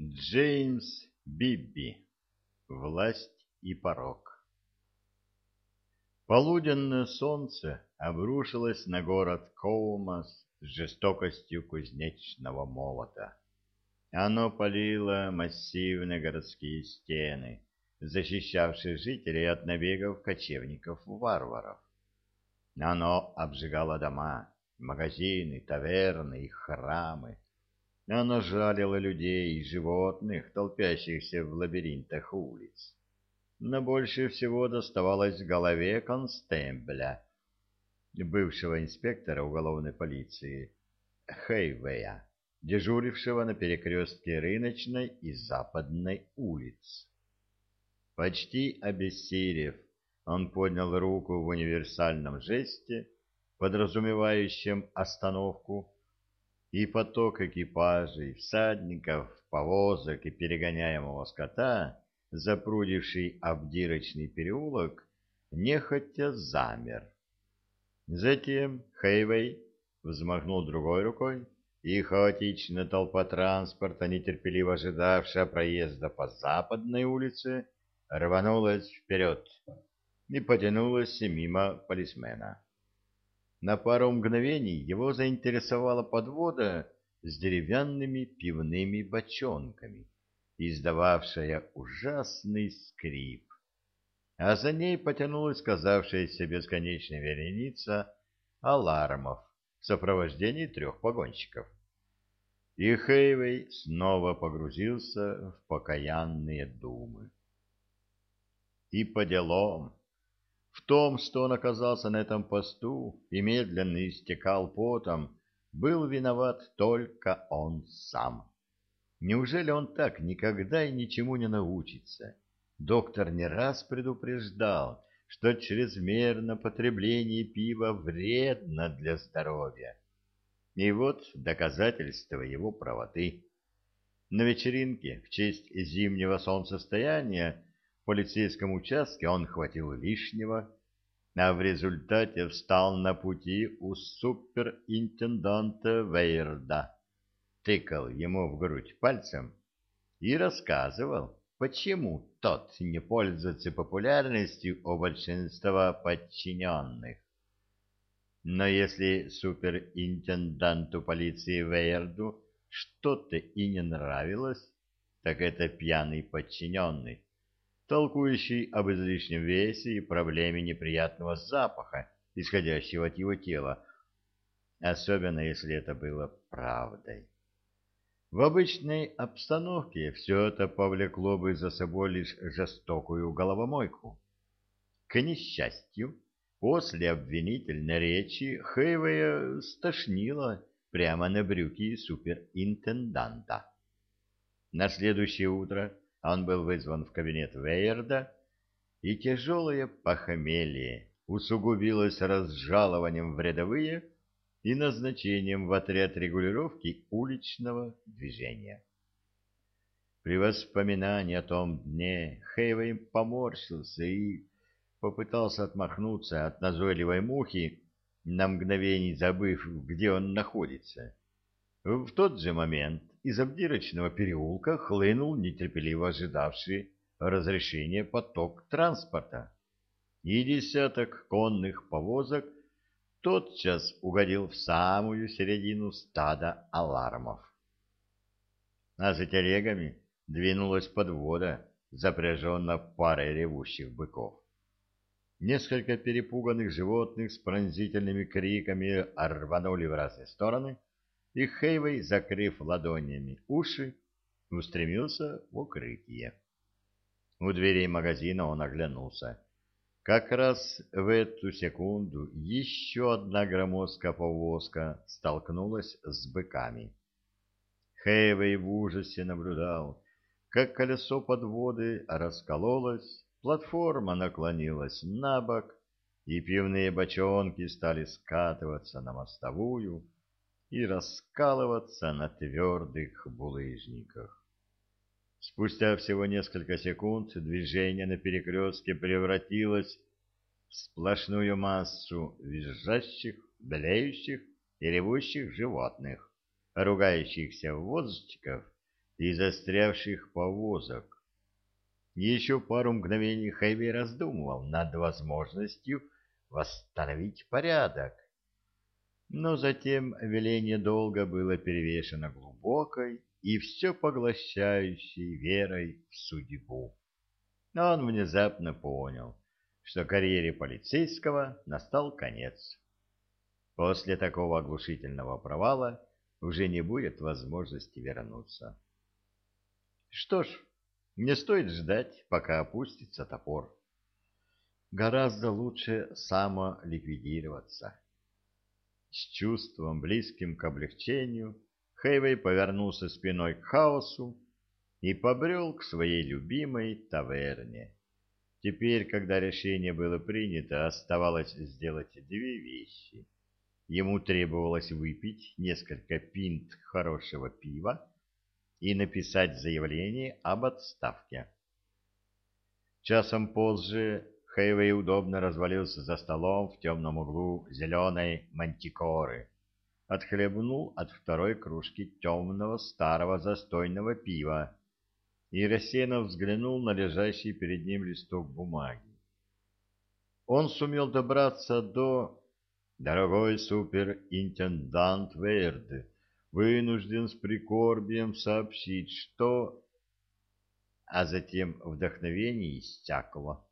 Джеймс Бибби. Власть и порог. Полуденное солнце обрушилось на город Коумас с жестокостью кузнечного молота. Оно палило массивные городские стены, защищавшие жителей от набегов кочевников-варваров. Оно обжигало дома, магазины, таверны и храмы, оно жалило людей и животных, толпящихся в лабиринтах улиц. Но больше всего доставалось голове констембля, бывшего инспектора уголовной полиции Хейвея, дежурившего на перекрестке Рыночной и Западной улиц. Почти обессилев, он поднял руку в универсальном жесте, подразумевающем остановку, и поток экипажей, всадников, повозок и перегоняемого скота, запрудивший обдирочный переулок, нехотя замер. Затем Хейвей взмахнул другой рукой, и хаотичная толпа транспорта, нетерпеливо ожидавшая проезда по западной улице, рванулась вперед и потянулась мимо полисмена. На пару мгновений его заинтересовала подвода с деревянными пивными бочонками, издававшая ужасный скрип. А за ней потянулась казавшаяся бесконечной вереница алармов в сопровождении трех погонщиков. И Хейвей снова погрузился в покаянные думы. И по делам в том, что он оказался на этом посту и медленно истекал потом, был виноват только он сам. Неужели он так никогда и ничему не научится? Доктор не раз предупреждал, что чрезмерно потребление пива вредно для здоровья. И вот доказательство его правоты. На вечеринке в честь зимнего солнцестояния полицейском участке он хватил лишнего, а в результате встал на пути у суперинтенданта Вейерда, тыкал ему в грудь пальцем и рассказывал, почему тот не пользуется популярностью у большинства подчиненных. Но если суперинтенданту полиции Вейерду что-то и не нравилось, так это пьяный подчиненный, толкующий об излишнем весе и проблеме неприятного запаха, исходящего от его тела, особенно если это было правдой. В обычной обстановке все это повлекло бы за собой лишь жестокую головомойку. К несчастью, после обвинительной речи Хейвея стошнило прямо на брюки суперинтенданта. На следующее утро он был вызван в кабинет Вейерда, и тяжелое похмелье усугубилось разжалованием в рядовые и назначением в отряд регулировки уличного движения. При воспоминании о том дне Хейвей поморщился и попытался отмахнуться от назойливой мухи, на мгновение забыв, где он находится. В тот же момент из обдирочного переулка хлынул нетерпеливо ожидавший разрешения поток транспорта, и десяток конных повозок тотчас угодил в самую середину стада алармов. А за телегами двинулась подвода, запряженная парой ревущих быков. Несколько перепуганных животных с пронзительными криками рванули в разные стороны, и Хейвей, закрыв ладонями уши, устремился в укрытие. У дверей магазина он оглянулся. Как раз в эту секунду еще одна громоздкая повозка столкнулась с быками. Хейвей в ужасе наблюдал, как колесо подводы раскололось, платформа наклонилась на бок, и пивные бочонки стали скатываться на мостовую, и раскалываться на твердых булыжниках. Спустя всего несколько секунд движение на перекрестке превратилось в сплошную массу визжащих, блеющих и ревущих животных, ругающихся возчиков и застрявших повозок. Еще пару мгновений Хэви раздумывал над возможностью восстановить порядок. Но затем веление долга было перевешено глубокой и все поглощающей верой в судьбу. Но он внезапно понял, что карьере полицейского настал конец. После такого оглушительного провала уже не будет возможности вернуться. Что ж, не стоит ждать, пока опустится топор. Гораздо лучше самоликвидироваться. С чувством, близким к облегчению, Хэйвей повернулся спиной к хаосу и побрел к своей любимой таверне. Теперь, когда решение было принято, оставалось сделать две вещи. Ему требовалось выпить несколько пинт хорошего пива и написать заявление об отставке. Часом позже Хэйвей удобно развалился за столом в темном углу зеленой мантикоры, отхлебнул от второй кружки темного старого застойного пива и рассеянно взглянул на лежащий перед ним листок бумаги. Он сумел добраться до «Дорогой суперинтендант Верды, вынужден с прикорбием сообщить, что...» А затем вдохновение иссякло.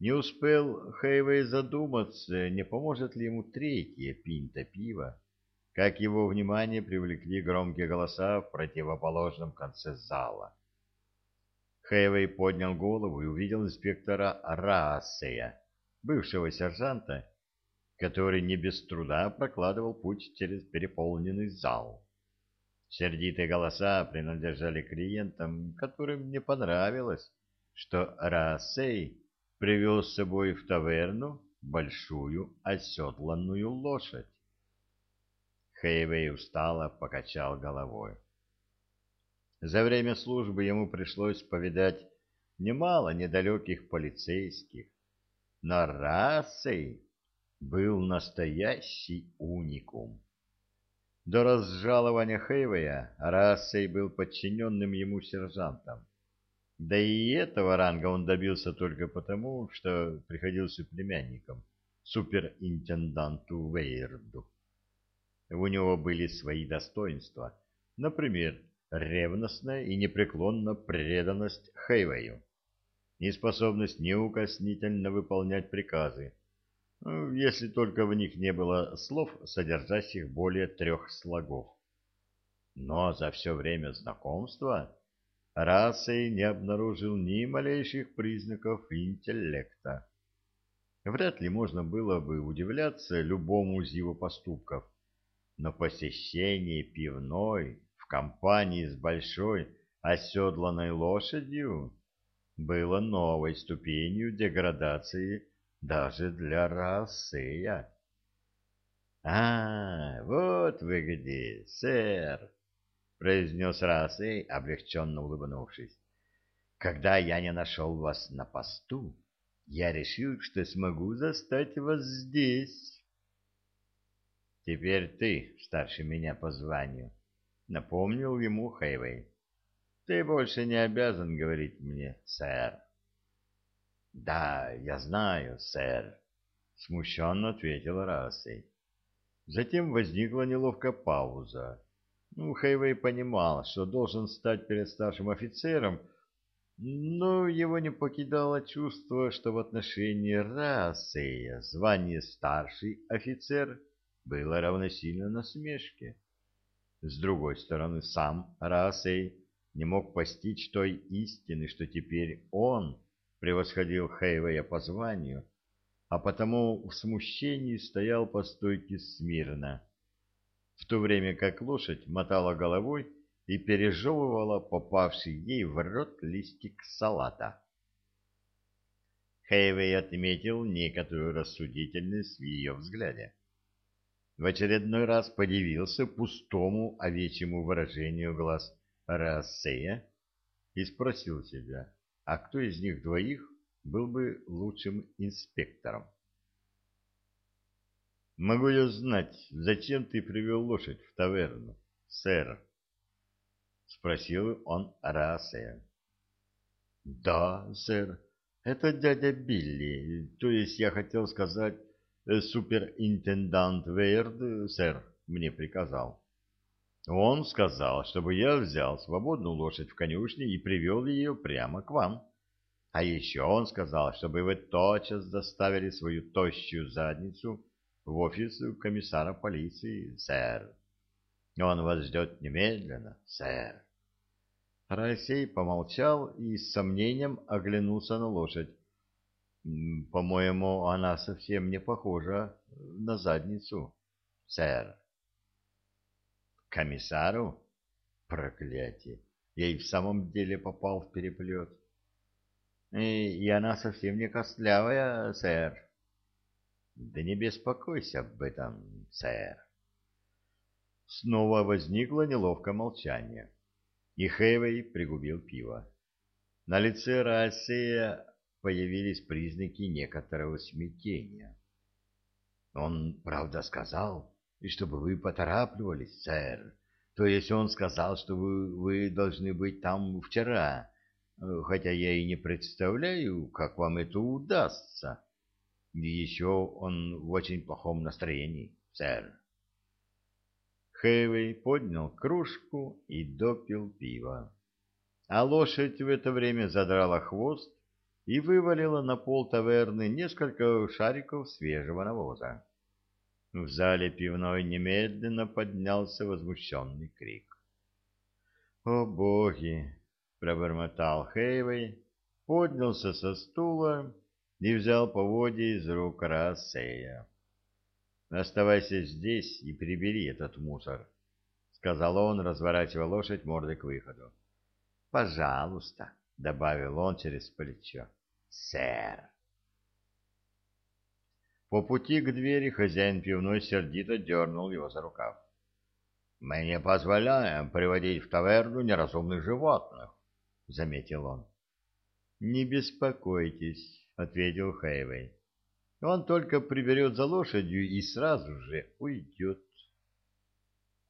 Не успел Хейвей задуматься, не поможет ли ему третья пинта пива, как его внимание привлекли громкие голоса в противоположном конце зала. Хейвей поднял голову и увидел инспектора Рассея, бывшего сержанта, который не без труда прокладывал путь через переполненный зал. Сердитые голоса принадлежали клиентам, которым не понравилось, что Рассей привел с собой в таверну большую оседланную лошадь. Хейвей устало покачал головой. За время службы ему пришлось повидать немало недалеких полицейских, но расой был настоящий уникум. До разжалования Хейвея Рассей был подчиненным ему сержантом. Да и этого ранга он добился только потому, что приходился племянником суперинтенданту Вейерду. У него были свои достоинства, например, ревностная и непреклонная преданность Хейвею, неспособность неукоснительно выполнять приказы, ну, если только в них не было слов, содержащих более трех слогов. Но за все время знакомства Расой не обнаружил ни малейших признаков интеллекта. Вряд ли можно было бы удивляться любому из его поступков, но посещение пивной в компании с большой оседланной лошадью было новой ступенью деградации даже для Рассея. — А, вот вы где, сэр! — произнес Рассей, облегченно улыбнувшись. — Когда я не нашел вас на посту, я решил, что смогу застать вас здесь. — Теперь ты старше меня по званию, — напомнил ему Хэйвей. — Ты больше не обязан говорить мне, сэр. — Да, я знаю, сэр, — смущенно ответил Рассей. Затем возникла неловкая пауза. Ну, Хэйвей понимал, что должен стать перед старшим офицером, но его не покидало чувство, что в отношении Рассея звание старший офицер было равносильно насмешке. С другой стороны, сам Рассей не мог постичь той истины, что теперь он превосходил Хэйвея по званию, а потому в смущении стоял по стойке смирно в то время как лошадь мотала головой и пережевывала попавший ей в рот листик салата. Хейвей отметил некоторую рассудительность в ее взгляде. В очередной раз подивился пустому овечьему выражению глаз Рассея и спросил себя, а кто из них двоих был бы лучшим инспектором. Могу я знать, зачем ты привел лошадь в таверну, сэр? спросил он Раасея. Да, сэр, это дядя Билли, то есть я хотел сказать, э, суперинтендант Вейрд, сэр, мне приказал. Он сказал, чтобы я взял свободную лошадь в конюшне и привел ее прямо к вам. А еще он сказал, чтобы вы тотчас доставили свою тощую задницу в офис комиссара полиции, сэр. Он вас ждет немедленно, сэр. Раисей помолчал и с сомнением оглянулся на лошадь. По-моему, она совсем не похожа на задницу, сэр. Комиссару? Проклятие! И в самом деле попал в переплет. И, и она совсем не костлявая, сэр. Да не беспокойся об этом, сэр. Снова возникло неловкое молчание, и Хэвей пригубил пиво. На лице Рассея появились признаки некоторого смятения. Он, правда, сказал, и чтобы вы поторапливались, сэр. То есть он сказал, что вы, вы должны быть там вчера, хотя я и не представляю, как вам это удастся. Еще он в очень плохом настроении, сэр. Хэвей поднял кружку и допил пиво. А лошадь в это время задрала хвост и вывалила на пол таверны несколько шариков свежего навоза. В зале пивной немедленно поднялся возмущенный крик. «О, боги!» — пробормотал Хейвей, поднялся со стула и взял поводья из рук Рассея. «Оставайся здесь и прибери этот мусор», — сказал он, разворачивая лошадь мордой к выходу. «Пожалуйста», — добавил он через плечо. «Сэр». По пути к двери хозяин пивной сердито дернул его за рукав. «Мы не позволяем приводить в таверну неразумных животных», — заметил он. «Не беспокойтесь», — ответил Хэйвей. Он только приберет за лошадью и сразу же уйдет.